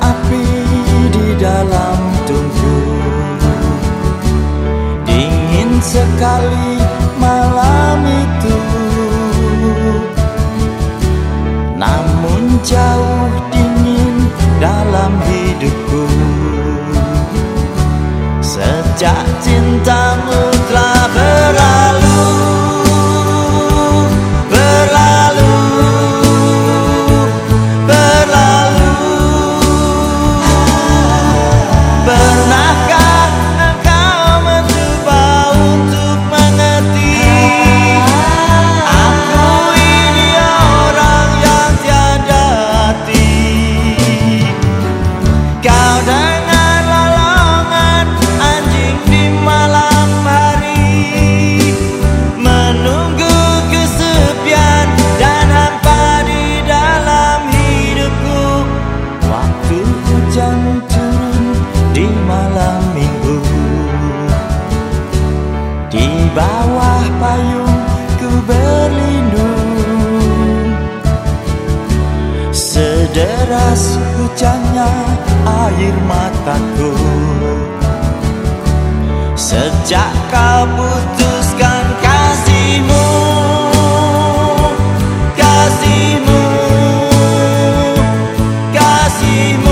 Api di dalam tungku Dingin sekali malam itu. Namun jauh dingin dalam hidupku. Sejak cintamu telah Di bawah payung ku berlindung. Sederas hujannya air mataku. Sejak kau putuskan kasihmu Kasihmu Kasihmu.